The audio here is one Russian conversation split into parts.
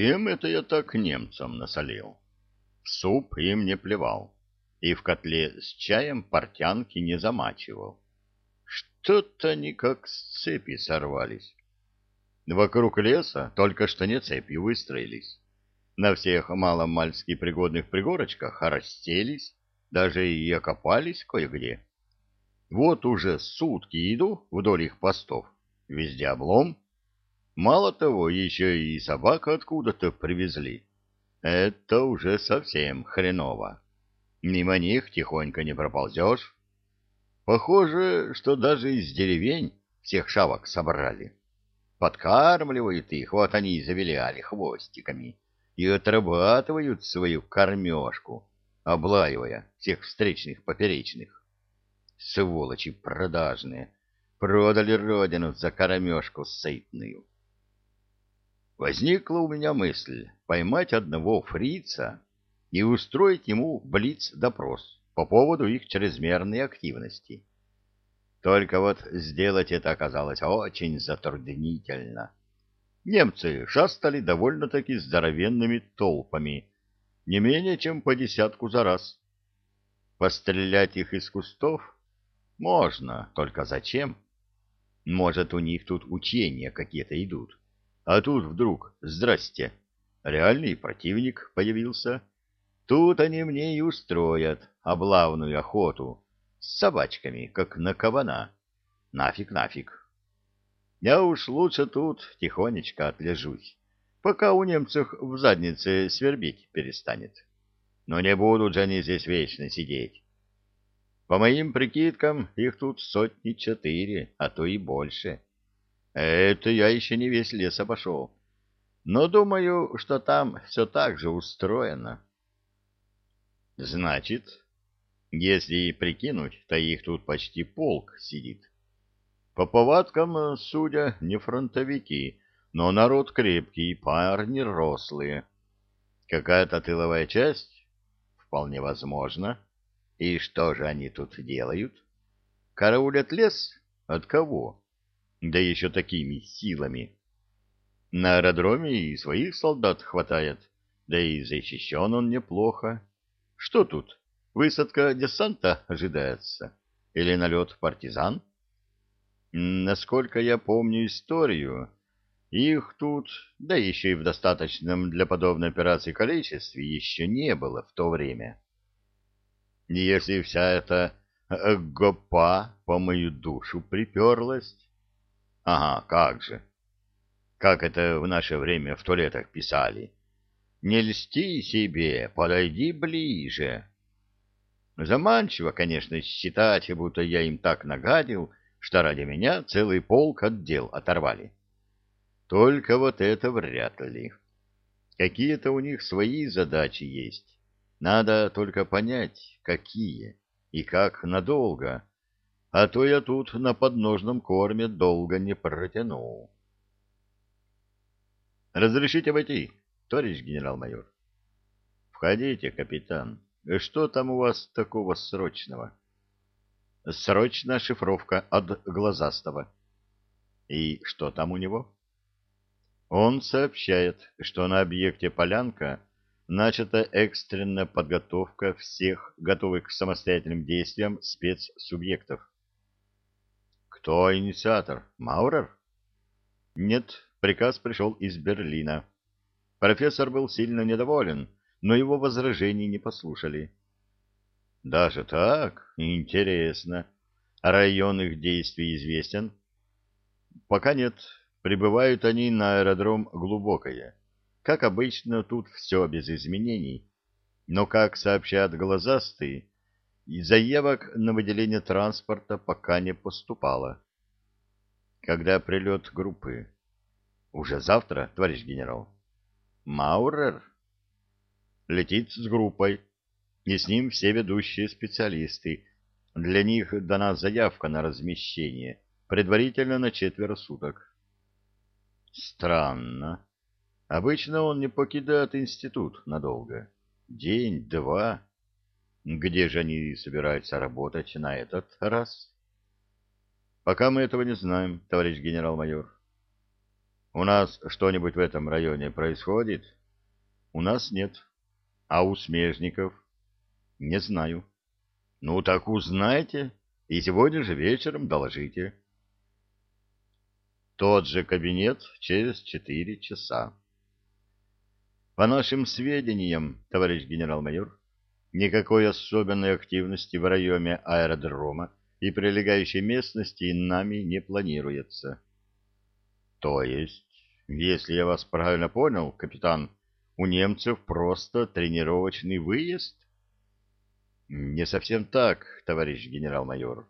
Чем это я так немцам насолил? В суп им не плевал, и в котле с чаем портянки не замачивал. Что-то они как с цепи сорвались. Вокруг леса только что не цепью выстроились. На всех маломальски пригодных пригорочках расселись, даже и окопались кое-где. Вот уже сутки иду вдоль их постов. Везде облом. Мало того, еще и собака откуда-то привезли. Это уже совсем хреново. Мимо них тихонько не проползешь. Похоже, что даже из деревень всех шавок собрали. Подкармливают их, вот они и завиляли хвостиками, и отрабатывают свою кормежку, облаивая всех встречных поперечных. Сволочи продажные, продали родину за кормежку сытную. Возникла у меня мысль поймать одного фрица и устроить ему блиц-допрос по поводу их чрезмерной активности. Только вот сделать это оказалось очень затруднительно. Немцы шастали довольно-таки здоровенными толпами, не менее чем по десятку за раз. Пострелять их из кустов можно, только зачем? Может, у них тут учения какие-то идут. А тут вдруг, здрасте, реальный противник появился. Тут они мне и устроят облавную охоту с собачками, как на кабана. Нафиг, нафиг. Я уж лучше тут тихонечко отлежусь, пока у немцев в заднице свербить перестанет. Но не будут же они здесь вечно сидеть. По моим прикидкам, их тут сотни четыре, а то и больше. Это я еще не весь лес обошел. Но думаю, что там все так же устроено. Значит, если и прикинуть, то их тут почти полк сидит. По повадкам, судя, не фронтовики, но народ крепкий, парни рослые. Какая-то тыловая часть? Вполне возможно. И что же они тут делают? Караулят лес? От кого? Да еще такими силами. На аэродроме и своих солдат хватает, да и защищен он неплохо. Что тут? Высадка десанта ожидается? Или налет партизан? Насколько я помню историю, их тут, да еще и в достаточном для подобной операции количестве, еще не было в то время. Если вся эта э, гопа по мою душу приперлась... Ага, как же. Как это в наше время в туалетах писали. Не льсти себе, подойди ближе. Заманчиво, конечно, считать, будто я им так нагадил, что ради меня целый полк отдел оторвали. Только вот это вряд ли. Какие-то у них свои задачи есть. Надо только понять, какие и как надолго. А то я тут на подножном корме долго не протяну. «Разрешите войти, товарищ генерал-майор?» «Входите, капитан». Что там у вас такого срочного? Срочная шифровка от глазастого. И что там у него? Он сообщает, что на объекте Полянка начата экстренная подготовка всех готовых к самостоятельным действиям спецсубъектов. Кто инициатор? Маурер? Нет, приказ пришел из Берлина. Профессор был сильно недоволен, но его возражений не послушали. Даже так? Интересно. Район их действий известен? Пока нет. Прибывают они на аэродром Глубокое. Как обычно, тут все без изменений. Но, как сообщают глазастые, заявок на выделение транспорта пока не поступало. Когда прилет группы? Уже завтра, товарищ генерал. Маурер? летит с группой, и с ним все ведущие специалисты. Для них дана заявка на размещение, предварительно на четверо суток. Странно. Обычно он не покидает институт надолго. День, два. Где же они собираются работать на этот раз? Пока мы этого не знаем, товарищ генерал-майор. У нас что-нибудь в этом районе происходит? У нас нет. А у смежников? Не знаю. Ну так узнайте и сегодня же вечером доложите. Тот же кабинет через четыре часа. По нашим сведениям, товарищ генерал-майор, никакой особенной активности в районе аэродрома и прилегающей местности нами не планируется. То есть, если я вас правильно понял, капитан, у немцев просто тренировочный выезд? Не совсем так, товарищ генерал-майор.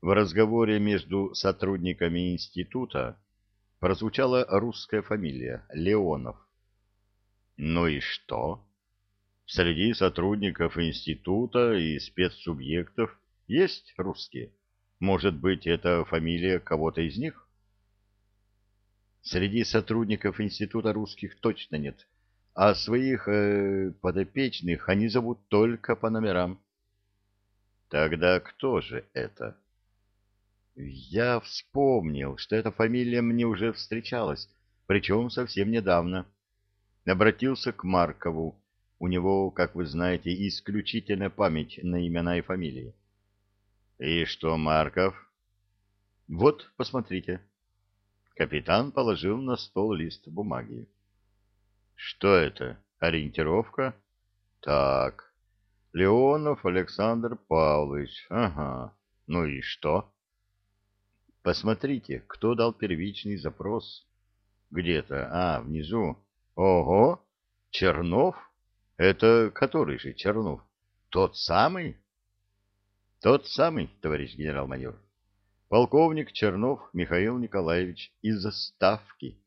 В разговоре между сотрудниками института прозвучала русская фамилия Леонов. Ну и что? Среди сотрудников института и спецсубъектов есть русские. Может быть, это фамилия кого-то из них? Среди сотрудников института русских точно нет, а своих э, подопечных они зовут только по номерам. Тогда кто же это? Я вспомнил, что эта фамилия мне уже встречалась, причем совсем недавно обратился к Маркову. У него, как вы знаете, исключительная память на имена и фамилии. И что, Марков? Вот, посмотрите. Капитан положил на стол лист бумаги. Что это? Ориентировка? Так. Леонов Александр Павлович. Ага. Ну и что? Посмотрите, кто дал первичный запрос. Где-то, а, внизу. Ого, Чернов? Это который же Чернов? Тот самый? Тот самый, товарищ генерал-майор. Полковник Чернов Михаил Николаевич из Ставки.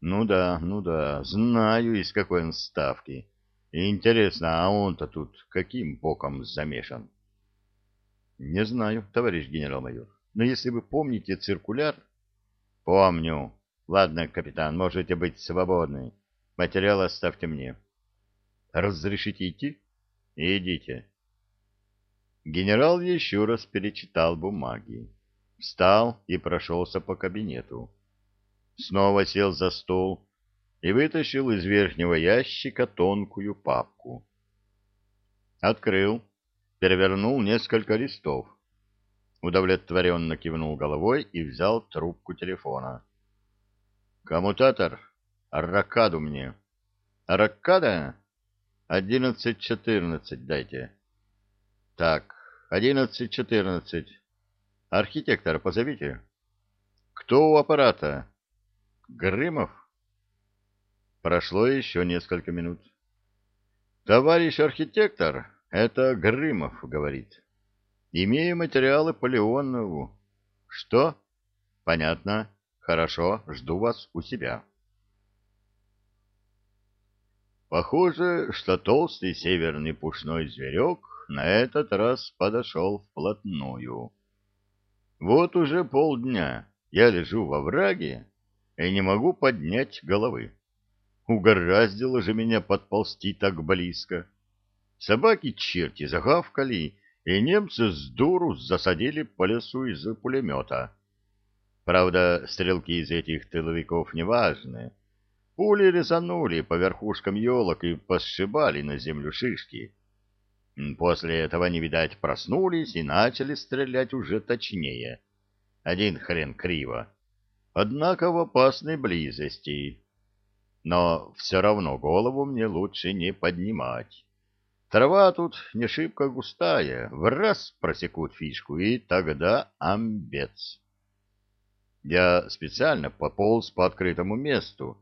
Ну да, ну да, знаю, из какой он Ставки. Интересно, а он-то тут каким боком замешан? Не знаю, товарищ генерал-майор. Но если вы помните циркуляр... Помню. Ладно, капитан, можете быть свободны. Материал оставьте мне. Разрешите идти? Идите. Генерал еще раз перечитал бумаги. Встал и прошелся по кабинету. Снова сел за стол и вытащил из верхнего ящика тонкую папку. Открыл, перевернул несколько листов. Удовлетворенно кивнул головой и взял трубку телефона. Коммутатор, ракаду мне. Ракада? Одиннадцать четырнадцать дайте. Так, одиннадцать четырнадцать. Архитектора позовите. Кто у аппарата? Грымов? Прошло еще несколько минут. Товарищ архитектор, это Грымов говорит. Имею материалы по Леонову. Что? Понятно. Хорошо, жду вас у себя. Похоже, что толстый северный пушной зверек на этот раз подошел вплотную. Вот уже полдня я лежу во враге и не могу поднять головы. Угораздило же меня подползти так близко. Собаки-черти загавкали, и немцы с дуру засадили по лесу из пулемета. Правда, стрелки из этих тыловиков неважны. Пули резанули по верхушкам елок и посшибали на землю шишки. После этого они, видать, проснулись и начали стрелять уже точнее. Один хрен криво. Однако в опасной близости. Но все равно голову мне лучше не поднимать. Трава тут не шибко густая, в раз просекут фишку, и тогда амбец. Я специально пополз по открытому месту,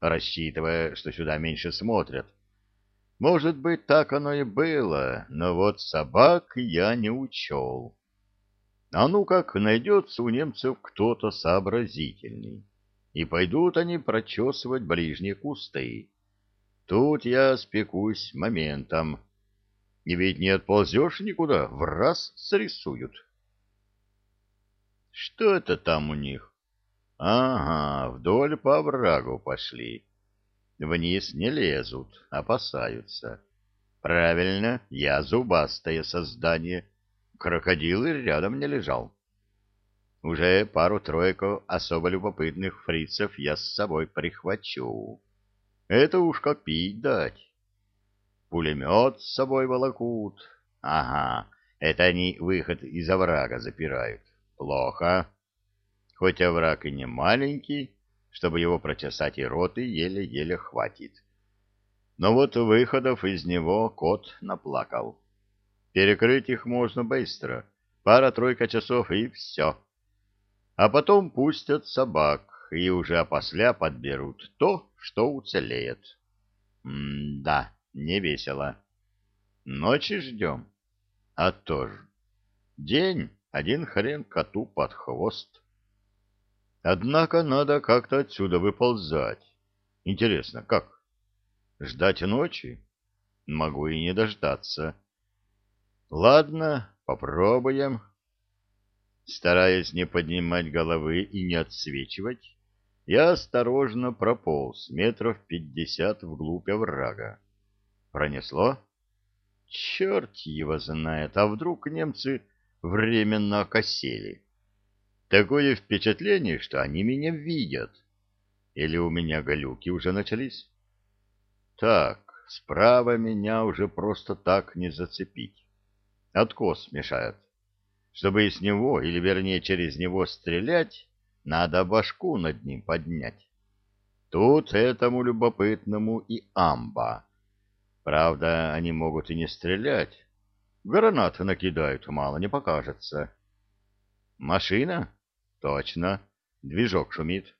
рассчитывая, что сюда меньше смотрят. Может быть, так оно и было, но вот собак я не учел. А ну как найдется у немцев кто-то сообразительный, и пойдут они прочесывать ближние кусты. Тут я спекусь моментом. И ведь не отползешь никуда, в раз срисуют. Что это там у них? Ага, вдоль по оврагу пошли. Вниз не лезут, опасаются. Правильно, я зубастое создание. Крокодил и рядом не лежал. Уже пару-тройку особо любопытных фрицев я с собой прихвачу. Это уж как пить дать. Пулемет с собой волокут. Ага, это они выход из оврага запирают. Плохо. Хоть овраг и не маленький, чтобы его прочесать и роты еле-еле хватит. Но вот выходов из него кот наплакал. Перекрыть их можно быстро. Пара-тройка часов и все. А потом пустят собак, и уже опосля подберут то, что уцелеет. М-да, не весело. Ночи ждем. А то же. День один хрен коту под хвост. Однако надо как-то отсюда выползать. Интересно, как? Ждать ночи? Могу и не дождаться. Ладно, попробуем. Стараясь не поднимать головы и не отсвечивать, я осторожно прополз метров пятьдесят вглубь оврага. Пронесло? Черт его знает, а вдруг немцы временно окосели? Такое впечатление, что они меня видят. Или у меня галюки уже начались? Так, справа меня уже просто так не зацепить. Откос мешает. Чтобы из него, или вернее через него стрелять, надо башку над ним поднять. Тут этому любопытному и амба. Правда, они могут и не стрелять. Гранат накидают, мало не покажется. Машина? Точно. Движок шумит.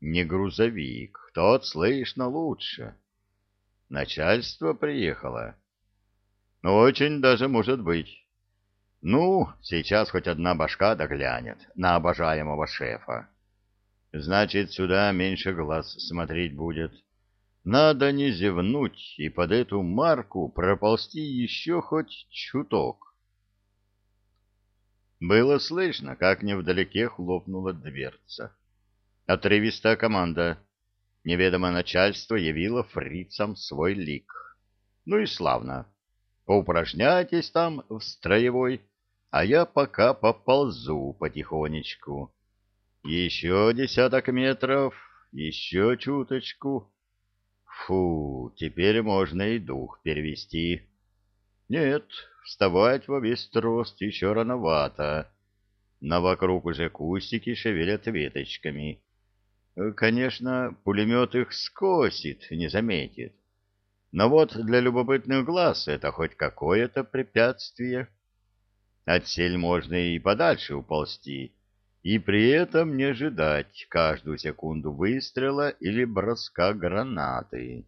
Не грузовик. Тот слышно лучше. Начальство приехало. Очень даже может быть. Ну, сейчас хоть одна башка доглянет на обожаемого шефа. Значит, сюда меньше глаз смотреть будет. Надо не зевнуть и под эту марку проползти еще хоть чуток. Было слышно, как невдалеке хлопнула дверца. Отрывистая команда. Неведомое начальство явило фрицам свой лик. Ну и славно. Поупражняйтесь там в строевой, а я пока поползу потихонечку. Еще десяток метров, еще чуточку. Фу, теперь можно и дух перевести. Нет, вставать во весь рост еще рановато. Но вокруг уже кустики шевелят веточками. Конечно, пулемет их скосит, не заметит. Но вот для любопытных глаз это хоть какое-то препятствие. Отсель можно и подальше уползти, и при этом не ожидать каждую секунду выстрела или броска гранаты.